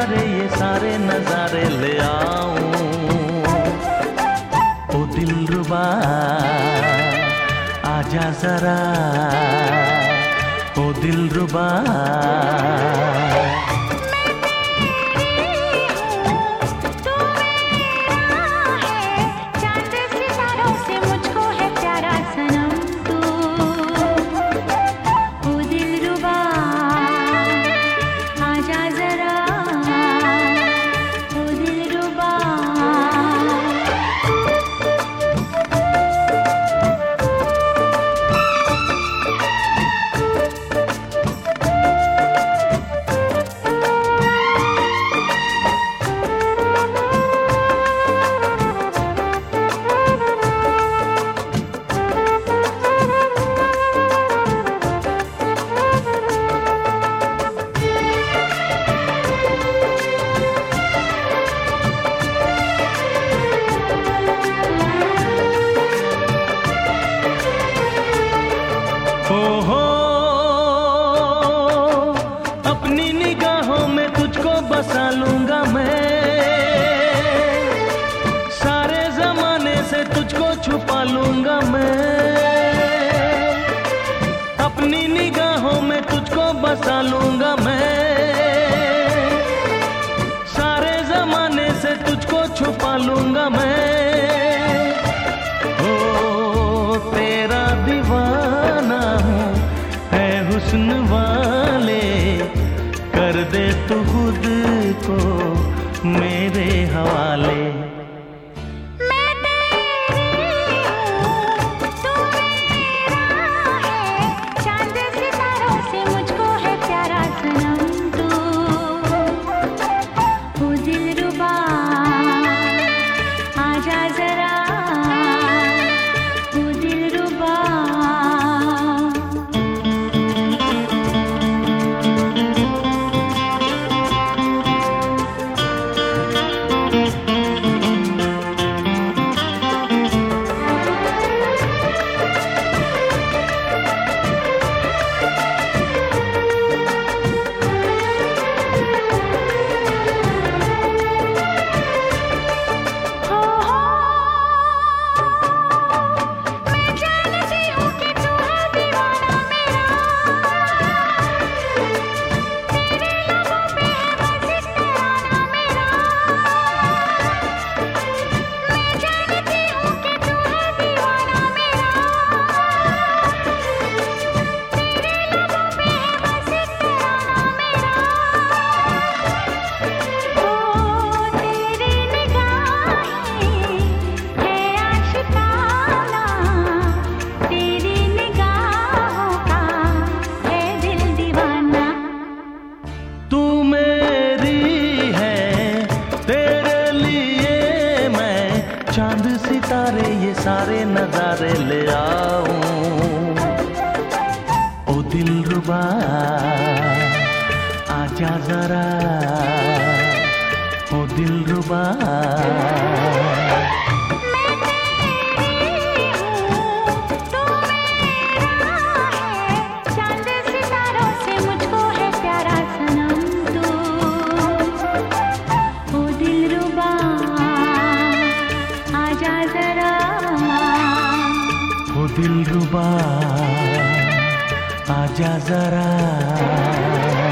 नजारे ले आऊँ। ओ दिल रुबा आजा जरा। ओ दिल रुबा बसा लूँगा मैं। सारे जमाने से तुझको छुपा लूँगा मैं। अपनी निगाहों में तुझको बसा लूँगा मैं। सारे जमाने से तुझको छुपा लूँगा मैं। ओ, तेरा दीवाना हूँ, है हुस्न वाले दे तू खुद को मेरे हवाले। सितारे ये सारे नजारे ले आऊँ ओ दिल रुबा आजा जरा। ओ दिल रुबा। ओ दिल रुबा आजा जरा।